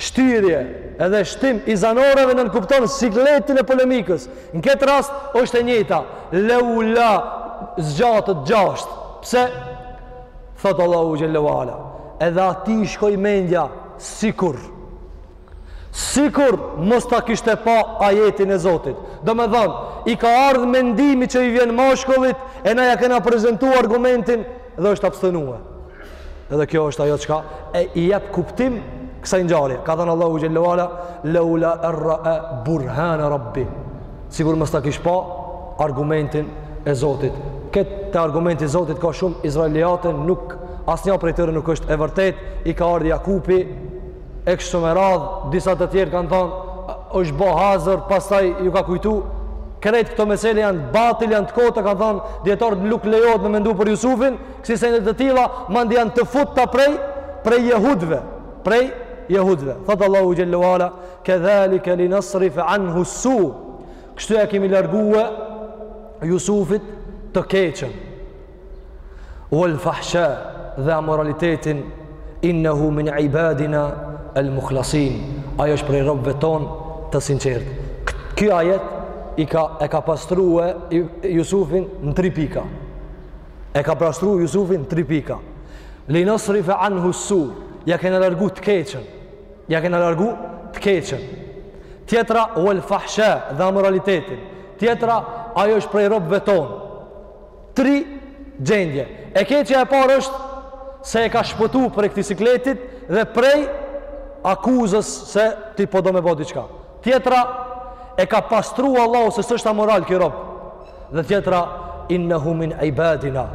shtyrje edhe shtim i zanoreve nënkupton sikletin e polemikës në këtë rast është e njëta leula zgjatet gjasht pse thotë Allahu xhelle ue ala edhe atij i shkoi mendja sikur sikur mos ta kishte pa ajetin e Zotit domethanë i ka ardhë mendimi që i vjen mashkullit e na ja kena prezentu argumentin dhe është abstenue Edhe kjo është ajo çka e i jep kuptim kësaj ngjarje. Ka thënë Allahu xhel-le ue ala laula an ra'a burhana rabbi. Sikur mos ta kish pa argumentin e Zotit. Këtu te argumenti i Zotit ka shumë izraeliate, nuk asnja prej tyre nuk është e vërtetë, i ka ardh Jakupi e kështu me radhë, disa të tjerë kanë thënë është bo hazër, pastaj ju ka kujtu, krejt këto mesele janë batil, janë të kota, kanë thënë, dijetarët nuk lejohet me mendu për Jusufin, Ksi sende të tilla mandej janë të futa prej prej jehudëve, prej jehudëve. Thotë Allahu xhel-le ue ala, "Kedhalika linasrifa anhu su." Kështu ja kemi larguar Jusufit të keqën. Wal fahsha dhe amoralitetin innehu min ibadina al mukhlasin. Ai është prej robëve tonë të sinqertë. Ky ajet i ka e ka pastruar Jusufin në tri pika. e ka pastru Jusufin n'tri pika li nasrife anhu su ja kena largu të keqen ja kena largu të keqen tjetra u el fahshe dhe amoralitetin tjetra ajo është prej robëve tonë tri gjendje e keqja e parë është se e ka shpëtu prej këtij sikletit dhe prej akuzës se ti po do me bo diçka Tjetra e ka pastru Allahu se s'është amoral ky rob. Dhe tjetra innehu min ibadina.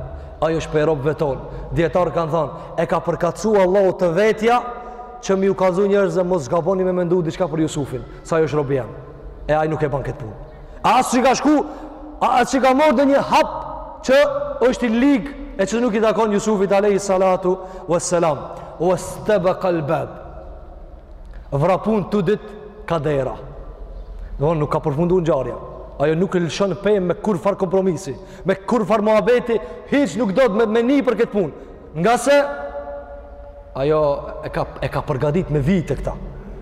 Ai është prej robëve tonë. Dijetarët kanë thënë, e ka përkatësu Allahu te vetja që me ju kallzu njerëzve mos zgaboni me mendu diçka për Jusufin, se ai është robi jem. E ai nuk e ban këtë punë. A as që ka shku, a as që ka marrë ndonjë hap që është i lig e që nuk i takon Jusufit alayhi salatu wassalam. Wastabaqal bab. vrapun të dytë ka dera domethënë nuk ka përfundu ngjarja ajo nuk e lëshon pe me kurrfarë kompromisi me kurrfarë muhabeti hiç nuk don me, me ni për këtë punë ngase ajo e ka, e ka përgatit me vite këta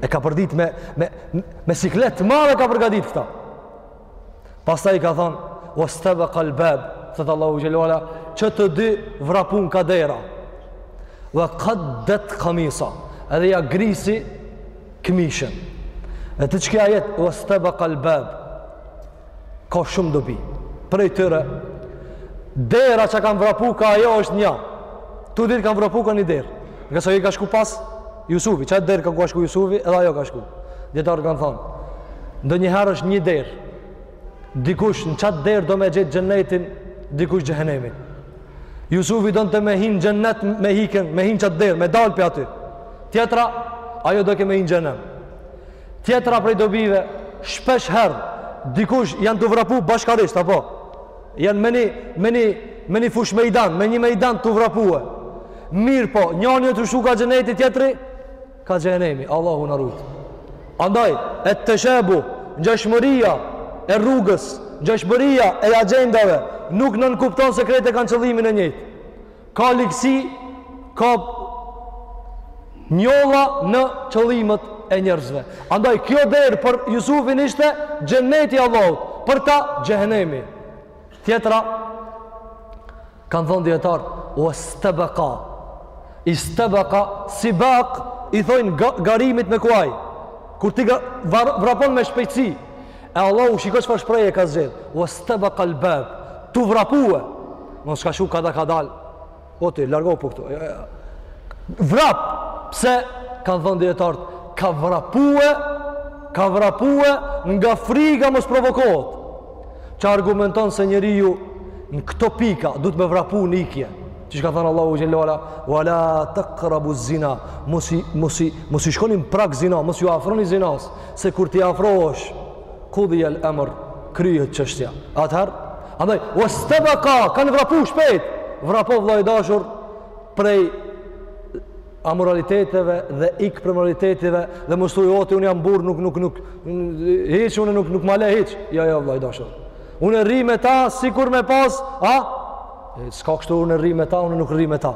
e ka përgatit me, me, me siklet të madh e ka përgatit këta Pastaj ka thonë, ue stebekal bab, thotë Allahu xhel-le ue ala, që të dy vrapun ka dera, ue kaddet kamisa, edhe ja grisi këmishën. Dhe te qiky ajet, ue stebekal bab, ka shumë dobi. Prej tyre, dera që kanë vrapu ka ajo është nja, Të dytë kanë vrapu ka një derë. Ngase ajo i ka shku pas Jusufit, qat derë ka ku ka shku Jusufi, edhe ajo ka shku. Dijetarët kanë thonë, ndonjëherë është një derë, dikush në qat derë do me gjet xhenetin, dikush xhehenemin. Jusufi donte me hi n'xhenet me ikën, me hi n'qat derë, me dalë prej aty. Tjetra, ajo dojke me hi n'xhehenem. Tjetra prej dobive, shpeshherë, dikush janë tu vrapu bashkarisht, apo? Janë me një, me një, me një fushë mejdan, me një mejdan tu vrapue. Mirëpo, njani është tu shku ka xheneti, tjetri ka xhehenemi, Allahu na rujtë. Andaj, e të shebu, ngjashmëria e rrugës, ngjashmëria e agjendave, nuk nënkupton se krejt e kanë qëllimin e njëjtë. Ka ligësi, ka njolla në qëllimet e njerëzve. Andaj kjo derë për Jusufin ishte xheneti i Allahut, për ta xhehenemi. Tjetra kanë thënë dijetarët wastabaqa. Istabaqa sibaq i thonë garimit me kuaj. Kur ti vrapon me shpejtësi, E Allahu shiko çfarë shprehje ka zgjedh. Wastabaqa al-bab. Tu vrapue. Mos ka shku kadal kadal. Po ti largohu prej këtu. Vrap. Pse kanë thënë dijetarët ka vrapue, ka vrapue nga friga mos provokohet. Çka argumenton se njeriu në këto pika duhet me vrapu në ikje. Qysh ka thënë Allahu xhele ula, wa la tekrabu zina, mos i, mos i, mos i shkoni n'prag zina, mos ju afroni zinas, se kur ti afrohesh kudijel emr kryhet çështja atëherë andaj wastabaqa kanë vrapu shpejt vrapo vlla i dashur prej amoraliteteve dhe ik prej amoraliteteve dhe mos thuj o ti unë jam burrë nuk nuk nuk hiç unë nuk nuk m'a le hiç jo jo vlla i dashur unë rri me ta sikur me pas a s'ka kështu unë rri me ta unë nuk rri me ta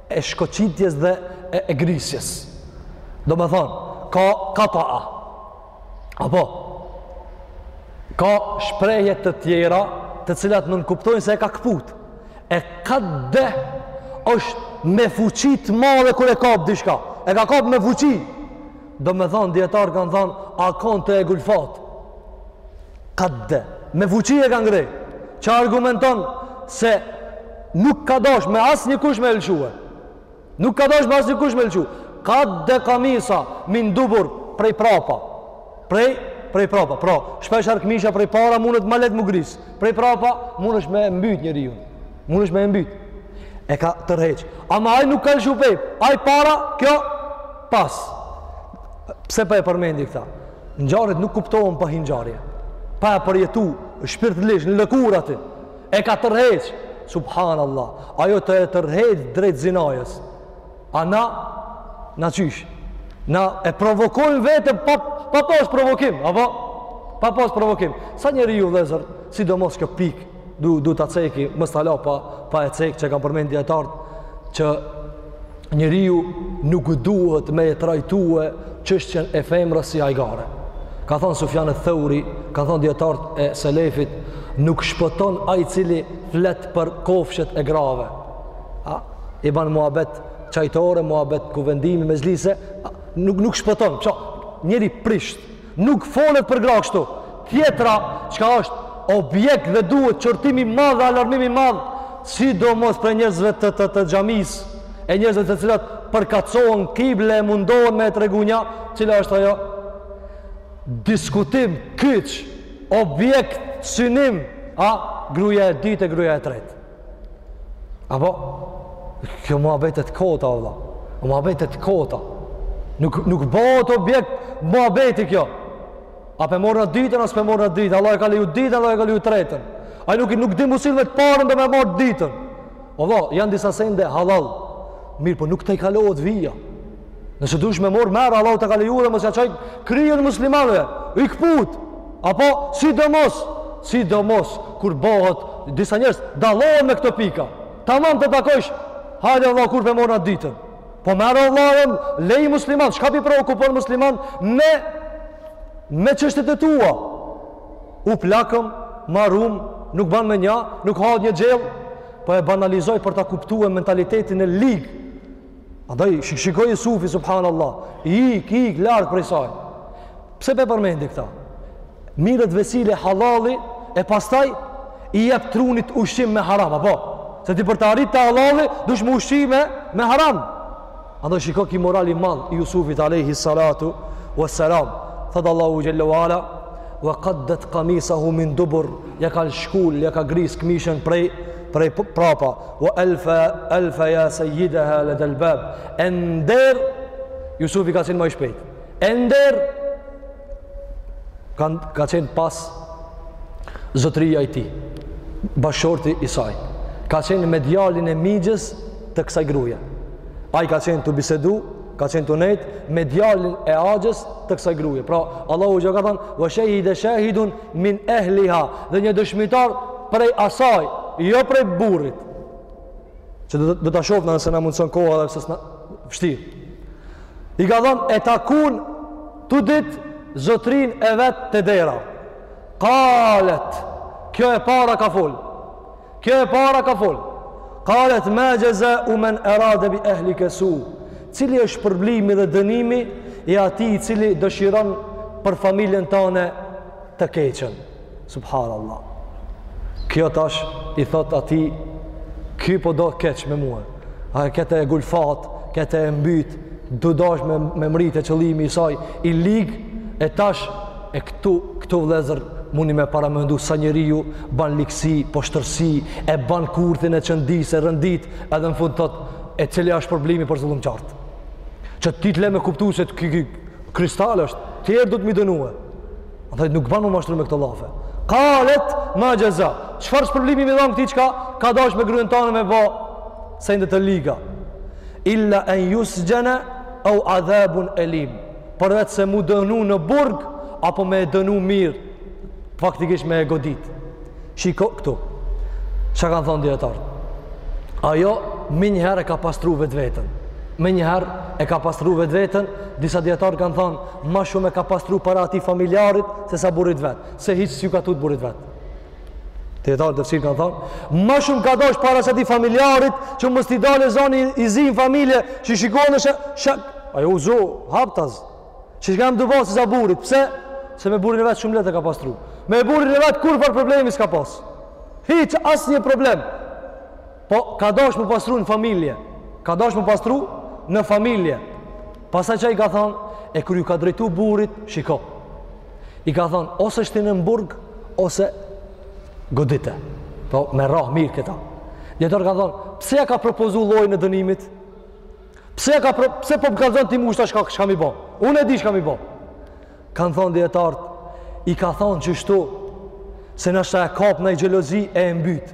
e shkoqitjes dhe e, e grisjes. Domethënë, kataa. Apo, ka shprehje të tjera të cilat nënkuptojnë se e ka këput. E kadde është me fuqi të madhe kur e kap diçka. E ka kapë me fuqi. Domethënë, dijetarët kanë thonë, a konë tu e gulfatë. Kadde, me fuqi e ka ngre, që argumenton se nuk ka dash me asnjë kusht me e lëshue. Nuk ka dash me asnjë kusht me e lëshue. Kadde kamisa, min dubur prej prapa. Prej, prej prapa. Pra, shpeshherë këmisha prej para, mundet ma lehtë m'u grisë. Prej prapa, mundësi me e mbyt njeriun. Mundësi me e mbyt. E ka tërheq. Ama ai nuk ka lëshu pe. Ai para, kjo, pas. Pse po e përmendi këta? Ngjarjet nuk kuptohen pa hi n'ngjarje. Pa e përjetu, shpirtërisht në lëkurë t'tij. E ka tërheq, subhanallah. Ajo tu e tërheq drejt zinajës. A na na qysh. Na e provokojmë veten pa pa pas provokim, apo pa pas provokim. Sa njeriu vëllezër, sidomos kjo pikë du, du ta ceki, mos ta la pa, pa e cek që kam përmend dijetartë, që njeriu nuk duhet me e trajtue çështjen e femrës si ajgare. Ka thonë Sufjan eth-Theuri, ka thonë dijetartë e Selefit, nuk shpëton ai i cili flet për kofshet e grave. A, i banë muabet çajtore, muabet kuvendimi me zlise, a, nuk, nuk shpëton. Çka, njeri prisht, Nuk folet për gra kështu. Tjetra, çka është objekt dhe duhet qortim i madh dhe alarmim i madh, sidomos prej njerëzve të të, të xhamisë, e njerëzve të cilat përkacohen kible e mundohen me e tregunja, cila është ajo? Diskutim, kyç, objekt, synim, a gruja e ditë e gruja e tretë. Apo, kjo muabete t'kota, o vlla. Muabete t'kota. Nuk, nuk bohet objekt muabeti kjo. A p'e morna t'ditën, a s'p'e morna t'ditën. Allah e ka leju t'ditën, Allah e ka leju t'tretën. Ai nuk, nuk di m'u sill me të parën do me morë t'ditën. O vlla, janë disa sende hallall. Mirë, po nuk t'i kalohet vija. Nëse dush me mor, merre, Allahu ta ka lejuar dhe mos ja çaj kryen muslimanëve. I kput. Apo sidomos, sidomos kur bohet disa njerëz dallohen me këto pika. Tamam ta takojsh. Hajde Allah kur p'e morna t'ditën. Po merre Allah, leji muslimant, çka p'i preokupon muslimant me me çështjet e tua. U plakëm, marum, nuk ban me nja, nuk hahet një gjell, po e banalizoj për ta kuptuar mentalitetin e lig Andaj, shiko Jusufi, subhanallah, ik, ik, larg prej saj. Pse p'e përmendi këta? Mirret vesile hallalli e pastaj i jep trunit ushqim me haram, apo? Se ti për të arrit te hallalli, dush me u ushqy me haram. Andaj, shiko ky morali madh i Jusufit, alejhi salatu wa salam. Thotë Allahu xhel-le we ala, wa qaddet kamisahu min dubur, ja ka shkull, ja ka gris këmishën prej, prej prapa wa alfa alfa ya sayyidaha lada albab e ndër Jusufi ka qenë ma i shpejt e ndër ka ka qenë pas zotëria i tij bashkëshorti i saj ka qenë me djalin e mixhës të kësaj gruaje ai ka qenë tu bisedu ka qenë tu nejt me djalin e axhës të kësaj gruaje pra Allahu ja ka thënë wa shahida shahidun min ehliha dhe një dëshmitar prej asaj jo prej burrit që do, do ta shofna nëse na mundëson koha dhe s'është vështirë i ka dhënë e takun tu dit zotrin e vet te dera kalet kjo e para ka fol Kjo e para ka fol. Qalet ma jaza'u man arada bi ahlika su'a. Cili është shpërblimi dhe dënimi i atij i cili dëshiron për familjen tane të keqen. Subhanallah. Kjo tash i thot atij ky po do keq me mua. A këtë e gulfat, këtë e mbyt, tu dasht me u mrri qëllimi i saj i lig e tash E këtu, këtu vllezër, muni me paramendu sa njeriu ban ligësi, poshtërsi, e ban kurthin e qëndis, e rendit, edhe në fund thotë, e cili është shpërblimi për zullumqarët. Që ti të le me kuptu se ky kristal është, tjerët duhet m'i dënue. Andaj nuk ban m'u mashtru me këto llafe. Kalet ma xheza. Çfarë shpërblimi me dhanë këtij çka ka dash me gruen tane me ba sende të liga. Illa en jusxhene au adhabun elim. përveç se m'u dënu në burg apo me e dënu mirë faktikisht me e godit shiko këtu çka kanë thonë dijetarët ajo menjëherë e ka pastru vetveten menjëherë e ka pastru vetveten disa dijetarë kanë thonë ma shumë e ka pastru para atij familjarit sesa burrit vet se hiç s'ju ka tutë burrit vet Dijetarët e tefsirit kanë thonë, ma shumë ka dash para atij familjarit, që mos t'i dale zani i zi në familje, që shikone e shak, shak, ajo u zu, haptaz, çka kanë tu bo sesa burrit, pse? Se me burrin e vet shumë leht e ka pastru. Me burrin e vet kurrfarë problemi s'ka pas. Hiç asnjë problem. Po ka dash m'u pastru në familje. Ka dash m'u pastru në familje. Pastaj çka i ka thonë, e kur ju ka drejtu burrit, shiko. I ka thonë, ose shtine në burg, ose godite. Po me rrah mirë këta. Dijetarët kanë thonë, pse ja ka propozu llojin e dënimit? Pse, ka, pse po m'kallzon ti mu tash çka, çka m'i bo? Unë e di çka m'i bo. Kanë thonë dijetarët, i ka thonë qeshtu, se nashta e kap naj xhelozi e e mbyt.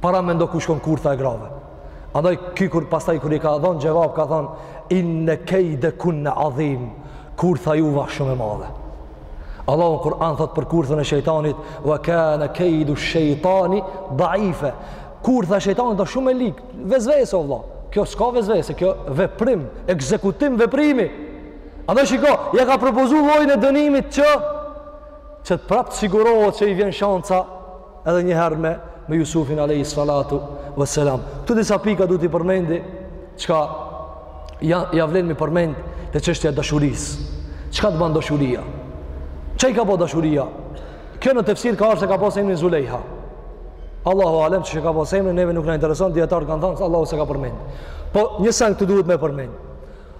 Paramendo ku shkon kurtha e grave. Andaj ky kur pastaj kur i ka dhënë xhevap ka thënë inne kejdekunne adhim. Kurtha juve shumë e madhe. Allahu në Kur'an thot për kurthën e shejtanit wa kana kaydu shejtani dhaifa. Kurtha e shejtanit është shumë e lig, vesvese o vëlla. Kjo s'ka vesvese, kjo veprim, ekzekutim veprimi. Andaj shiko, ja ka propozu llojin e dënimit që që prapë të sigurohet se i vjen shanca edhe një herë me me Jusufin alayhi salatu wassalam. Këtu disa pika du t'i përmendi çka ja ja vlen m'i përmend te çështja e dashurisë. Çka të bën dashuria? Ça i ka bo dashuria? Kjo në tefsir ka ardh se ka pas emrin Zulejha. Allahu alem qe ka pas emrin, neve nuk na intereson, dijetarët kanë thënë se Allahu s'e ka përmend. Po një sen ktu duhet me përmend.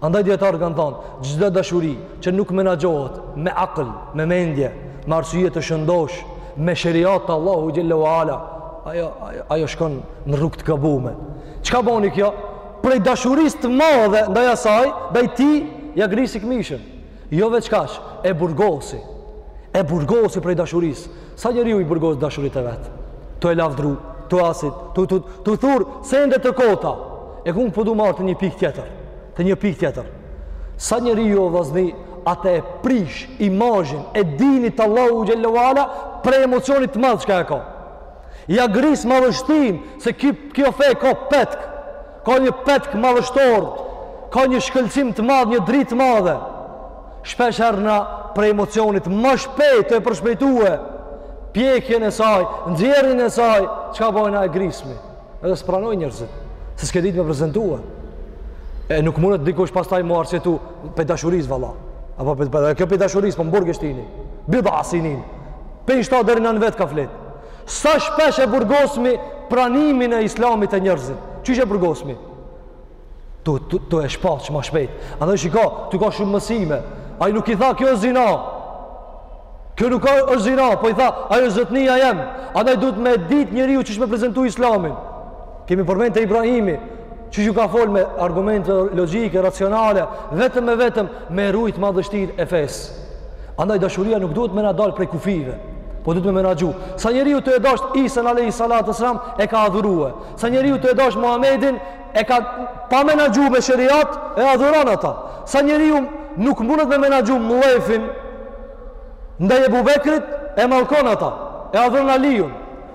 Andaj dijetarët kanë thonë, çdo dashuri që nuk menaxhohet me akël, me mendje, me arsye të shëndosh, me sheriat të Allahu xhelle ue ala, ajo ajo ajo shkon në rrugë të gabume. Çka boni kjo? Prej dashurisë të madhe ndaj asaj, ndaj tij, ja grisi këmishën. Jo veç kaq, e burgosi. E burgosi prej dashurisë. Sa njeriu i burgos dashuritë e veta. Tu e lavdru, tu asi, tu tu tu thur sende të kota. E ku po du marr te një pikë tjetër, te një pikë tjetër. Sa njeriu o vllazni atë e prish imazhin e dinit të Allahu xhelle ue ala prej emocionit të madh çka e ka. Ja gris madhështinë se kjo fe ka petk. Ka një petk madhështor, ka një shkëlqim të madh, një dritë të madhe. Shpesh herë na prej emocionit ma shpejt tu e përshpejtue pjekjen e saj, nxjerrin e saj, çka bojna e grismi. Edhe s'pranojnë njerëzit, se s'ke ditë me prezentue. E nuk mundet dikush pastaj m'u arsyetu pej dashurisë valla. Apo pe, pe, kjo pej dashurisë, po m'burgos tini. Bida asinin. Pe i shta deri në në vetë ka fletë. Sa shpesh e burgosmi pranimin e islamit te njerëzit? Qysh e burgosmi? Tu, tu, tu e shpah që ma shpejt. Andaj shiko, ktu ka shumë mësime. Ai nuk i tha kjo zina. Kjo nuk është zina, po i tha, ai o zotnija jem. Andaj duhet me dit njeriu qysh me prezentu islamin. Kemi përmend te Ibrahimi, që ju ka fol me argumente logjike, racionale, vetëm e vetëm me e rujt madhështinë e fesë. Andaj dashuria nuk duhet me na dal prej kufijve, po duhet me menaxhu. Sa njeriu tu e dasht Isan alayhi salatu selam e ka adhurue. Sa njeriu tu e dasht Muhamedin e ka pa menaxhu me sheriat e adhuron ata. Sa njeriu nuk mundet me menaxhu mllefin ndaj Ebu Bekrit e mallkon ata. E adhuron Aliun.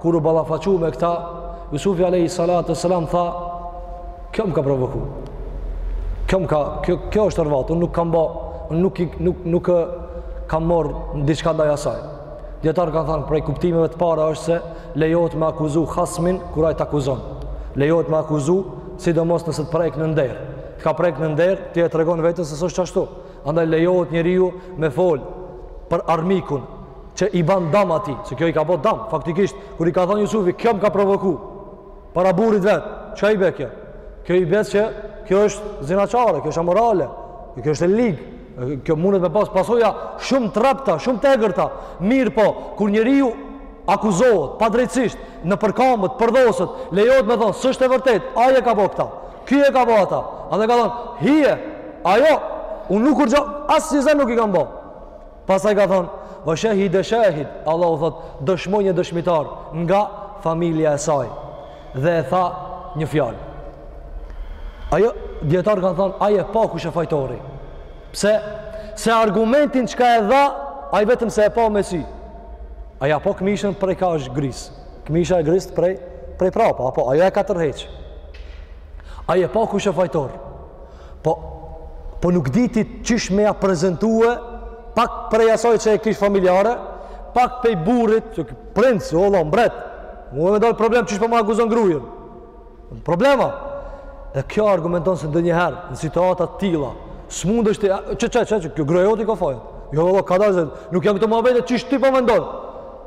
Kur u ballafaqu me këta, Jusufi alayhi salatu wasalam tha, "Kjo më ka provoku. Kjo më ka, kjo kjo është orvat, unë nuk kam ba, unë nuk nuk nuk, nuk kam marr diçka ndaj asaj." Dijetarët kanë thanë prej kuptimeve të para është se lejohet me akuzu hasmin kur ai të akuzon. Lejohet me akuzu sidomos nëse të prek në nder. Të ka prek në nder, ti e tregon veten se s'është ashtu. Andaj lejohet njeriu me fol për armikun, që i ban dam atij, se kjo i ka bo dam, faktikisht, kur i ka thonë Jusufi, kjo më ka provoku, para burrit vet, çka i bje kjo? Kjo i bje që kjo është zinaqare, kjo është amorale, kjo është e ligë, kjo mundet me pas pasoja shumë t'rrepta, shumë t'egërta, mirëpo, kur njeriu akuzohet padrejtësisht, nëpërkambet, përdhoset, lejohet me thonë, s'është e vërtet, ai e ka bo këta, ky e ka bo ata, edhe ka thonë, hije, ajo, unë nuk kurgjo, asnji sen nuk i kam bo, Pasaj ka thonë, ve shehide shahid, Allah u thotë, dëshmoi një dëshmitar nga familja e saj. Dhe e tha një fjalë. Ajo, dijetarët kanë thonë, ai e pa kush është fajtori. Pse? Se argumentin çka e dha, ai vetëm se e pa me si. Aja po këmishën prej kah është grisë. Këmisha e grisë prej, prej prapa, apo ajo e ka tërheqë. Ai e pa kush është fajtori. Po, po nuk diti qysh me ja prezentue, pak prej asaj që e kish familjare, pak prej burrit, që princ, o Allah, mbret, mu me më dalë problem qysh po më akuzon grujën. Problema. Dhe kjo argumenton se ndonjëherë, në situata të tilla, s'mund është, që që që që, kjo gruja jote i ka fajet. Jo, vëlla, kadalë, nuk janë këto muhabete, qysh ti po mendon.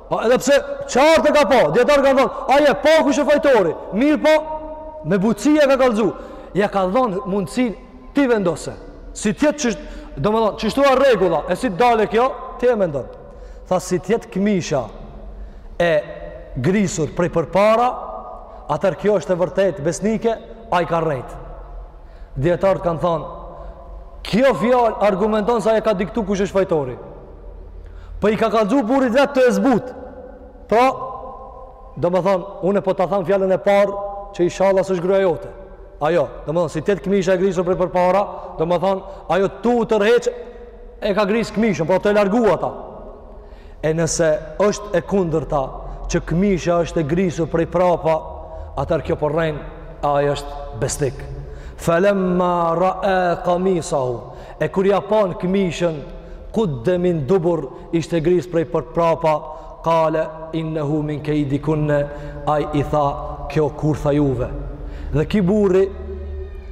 Po, edhe pse, qartë e ka pa, dijetarët kanë thonë, ai e pa kush është fajtori, mirëpo, me butësi ia ka kallëzu, Ia ka dhonë mundësinë ti vendose. Si të jetë që, domethonë, qështu a rregulla, e si të dalë kjo, ti e mendon. Tha si të jetë këmisha e grisur prej përpara, atëherë kjo është e vërtetë besnike, ai ka rrejt. Dijetarët kanë thënë, kjo fjalë argumenton se ai e ka diktu kush është fajtori. Por po i ka kallzu burrit vetë të e zbutë. Pra, Domethonë, unë po ta tham fjalën e parë që ishalla s'është gruja jote. Ajo, domethonë, si të jetë këmisha e grisur prej përpara, domethonë, ajo tu tërheqë e ka grisë këmishën, për ta largu ata. E nëse është e kundërta, që këmisha është e grisur prej prapa, atëherë kjo po rren, po ai është besnik. Felemma rea kamisahu, e kur ia panë këmishën, kudde min dubur ishte grisë prej përprapa, Kale innehu min kejdikunne, ai i tha, kjo kurtha e juve. Dhe ky burri,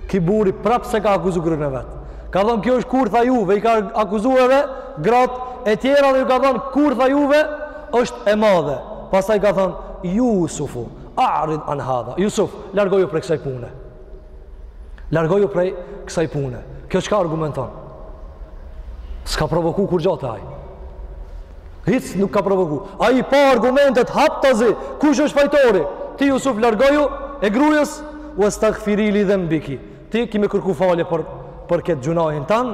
ky burri prapë s'e ka akuzu gruen e vet. Ka thonë, kjo është kurtha e juve, i ka akuzu edhe gratë e tjera dhe ju ka thonë, kurtha e juve është e madhe. Pasaj ka thonë, Jusufu, a'rid an hadha, Jusuf, largoju prej kësaj pune. Largoju prej kësaj pune. Kjo çka argumenton? S'ka provoku kurgja te ai. Hiç nuk ka provoku. Ai i pa argumentet haptazi, kush është fajtori? Ti Jusuf largoju e grujës uestagfiri li dhenbiki. Ti ki me kërku falje për për këtë gjynahin tan.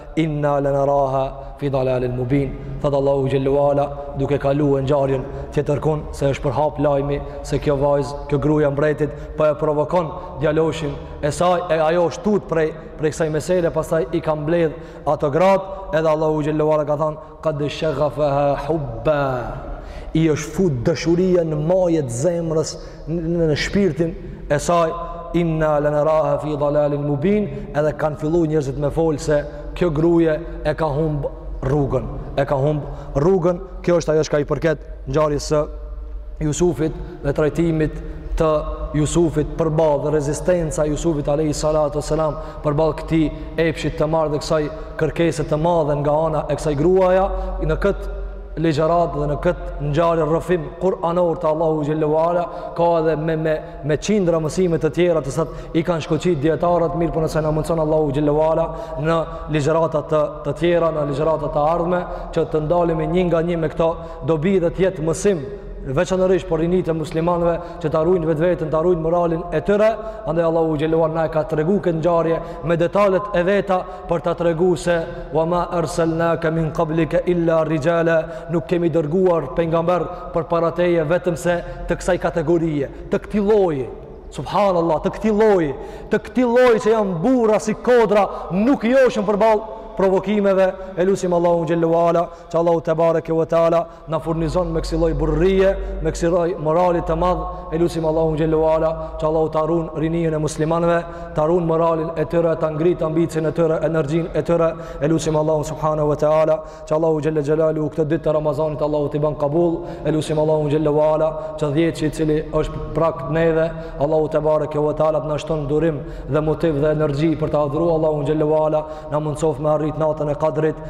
inna lanaraha fi dalalin mubin thot Allahu xhel-le ue ala duke kalu e ngjarjen tjetërkun se është përhap lajmi se kjo vajzë kjo gruja e mbretit po e provokon djaloshin e saj e ajo është tut prej prej kësaj mesele pastaj i ka mbledh ato gratë edhe Allahu xhel-le ue ala ka thanë Qad shaghafaha hubba. I është fut dashuria në majet zemrës në, në shpirtin e saj inna lanaraha fi dalalin mubin edhe kanë fillu njerëzit me fol se kjo gruje e ka humb rrugën e ka humb rrugën kjo është ajo çka i përket ngjarjes së Jusufit dhe trajtimit të Jusufit përballë dhe rezistenca e Jusufit alayhi salatu selam Përballë këtij epshi të madh dhe kësaj kërkese të madhe nga ana e kësaj gruaja, në këtë ligjëratë dhe në këtë ngjarje rrëfim kuranor të Allahu xhallahu ala ka edhe me me me qindra mësime të tjera të cilat i kanë shkoqit dietarët mirëpo nëse na mundson Allahu xhallahu ala në ligjërata të të tjera në ligjërata të ardhme që të ndalemi një nga një me këto dobi dhe të jetë mësim veçanërisht për rininë e muslimanëve që ta ruajnë vetveten, ta ruajnë moralin e tyre, andaj Allahu xhelalu na e ka tregu këtë ngjarje me detalet e veta për ta tregu se wa ma arsalnaka min qablika illa rijala, nuk kemi dërguar pejgamber përpara teje vetëm se të kësaj kategorie, të këtij lloji. Subhanallah, të këtij lloji, të këtij lloji që janë burra si kodra, nuk joshen përballë provokimeve e lusim Allahu xhelalu ala, që Allahu tebareke ve taala na furnizon me kësi lloj burrërie, me kësi lloj morali të madh, e lusim Allahun xhelalu ala, që Allahu ta run rininë e muslimanëve, ta run moralin e tyre, ta ngrit ambicien e tyre, energjinë e tyre, e lusim Allahun subhanahu wa taala, që Allahu xhelalu xhelalu këto ditë të Ramazanit Allahu t'i ban kabul, e lusim Allahun xhelalu ala, që dhjetshi i cili është prag neve, Allahu tebareke ve taala të na shton durim dhe motiv dhe energji për ta adhuru Allahun xhelalu ala, na mundsoftë me arrit natën e Kadrit,